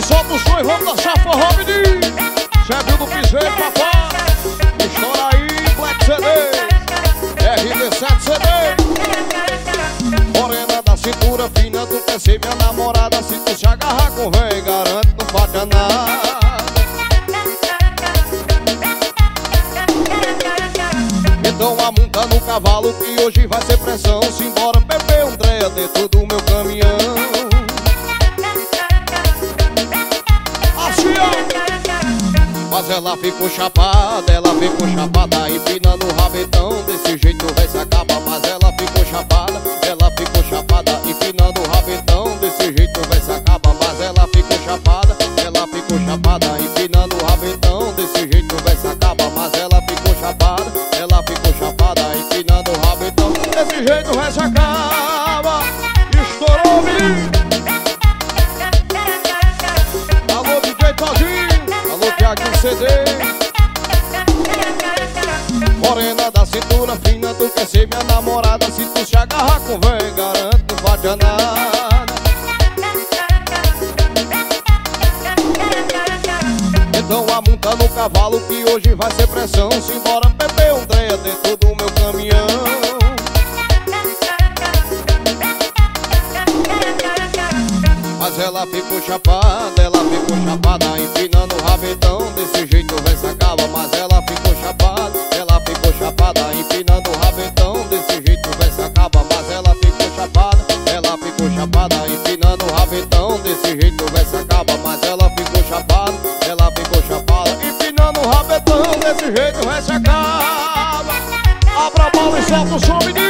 e solta o som e vamos dançar forró, menino. Chefe do piseiro, papai. Estoura aí, Black CD. RD7 CD. Morena da cintura fina, tu quer ser minha namorada. Se tu se agarrar com vem, garanto, não nada. Então amonta no cavalo que hoje vai ser pressão Simbora beber um treia dentro do meu Mas ela ficou chapada, ela ficou chapada Empinando o rabetão, desse jeito vai se acaba Mas ela ficou chapada, ela ficou chapada Empinando o rabetão, desse jeito vai se acaba Mas ela ficou chapada, ela ficou chapada Empinando o rabetão, desse jeito vai se acaba Mas ela ficou chapada, ela ficou chapada Empinando o rabetão, desse jeito vai se acaba Estourou, CD Morena da cintura fina, tu quer ser minha namorada? Se tu se agarrar com vem, garanto, não vai nada Então amonta no cavalo que hoje vai ser pressão. Simbora beber um treia dentro do meu caminhão ela ficou chapada, ela ficou chapada Empinando o rabetão, desse jeito vai se acaba Mas ela ficou chapada, ela ficou chapada Empinando o rabetão, desse jeito vai se acaba Mas ela ficou chapada, ela ficou chapada Empinando o rabetão, desse jeito vai se acaba Mas ela ficou chapada, ela ficou chapada Empinando o rabetão, desse jeito vai se acaba Abra a mão e solta o som, menino